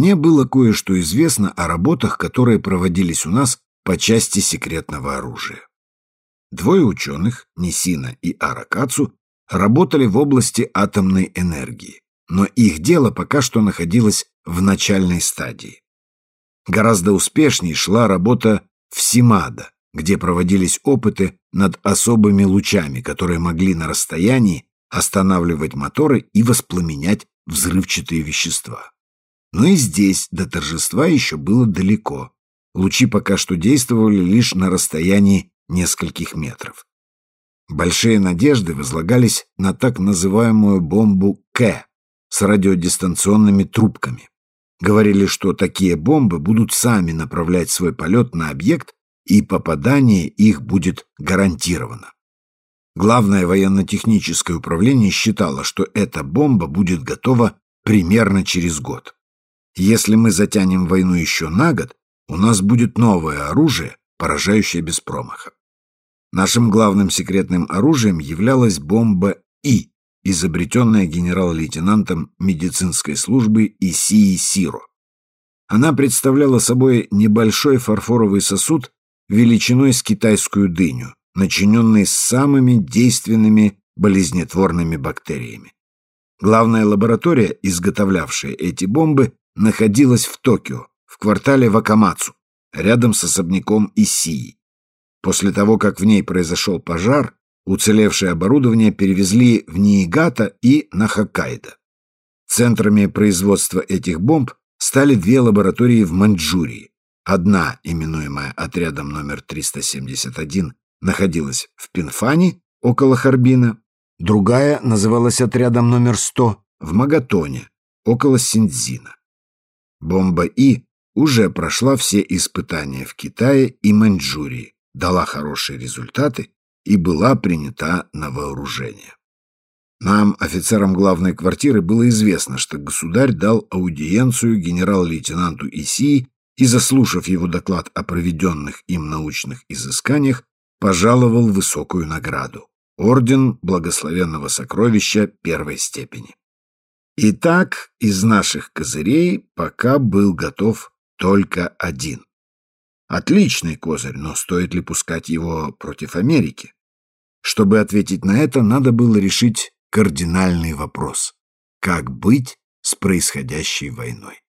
мне было кое-что известно о работах, которые проводились у нас по части секретного оружия. Двое ученых, Нисина и Аракацу, работали в области атомной энергии, но их дело пока что находилось в начальной стадии. Гораздо успешнее шла работа в Симада, где проводились опыты над особыми лучами, которые могли на расстоянии останавливать моторы и воспламенять взрывчатые вещества. Но и здесь до торжества еще было далеко. Лучи пока что действовали лишь на расстоянии нескольких метров. Большие надежды возлагались на так называемую бомбу К с радиодистанционными трубками. Говорили, что такие бомбы будут сами направлять свой полет на объект, и попадание их будет гарантировано. Главное военно-техническое управление считало, что эта бомба будет готова примерно через год. Если мы затянем войну еще на год, у нас будет новое оружие, поражающее без промаха. Нашим главным секретным оружием являлась бомба И, изобретенная генерал-лейтенантом медицинской службы Исии Сиро. Она представляла собой небольшой фарфоровый сосуд величиной с китайскую дыню, начиненный самыми действенными болезнетворными бактериями. Главная лаборатория, изготовлявшая эти бомбы, находилась в Токио, в квартале Вакамацу, рядом с особняком Исии. После того, как в ней произошел пожар, уцелевшее оборудование перевезли в Ниигата и на Хоккайдо. Центрами производства этих бомб стали две лаборатории в Маньчжурии. Одна, именуемая отрядом номер 371, находилась в Пинфане, около Харбина, другая называлась отрядом номер 100 в Магатоне, около Синдзина. Бомба И уже прошла все испытания в Китае и Маньчжурии, дала хорошие результаты и была принята на вооружение. Нам, офицерам главной квартиры, было известно, что государь дал аудиенцию генерал-лейтенанту Исии и, заслушав его доклад о проведенных им научных изысканиях, пожаловал высокую награду — орден благословенного сокровища первой степени. Итак, из наших козырей пока был готов только один. Отличный козырь, но стоит ли пускать его против Америки? Чтобы ответить на это, надо было решить кардинальный вопрос. Как быть с происходящей войной?